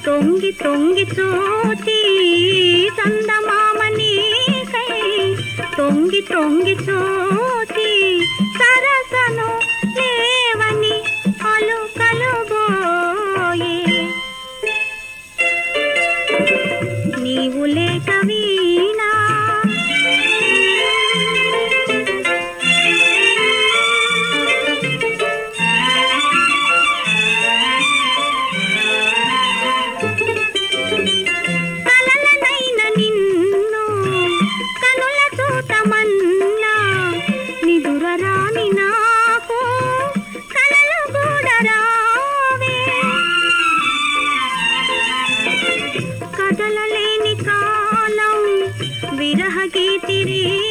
తొంగి తొంగి చూచి చందమామని కై. తొంగి తొంగి చూచి సరసను विरह गीतिरे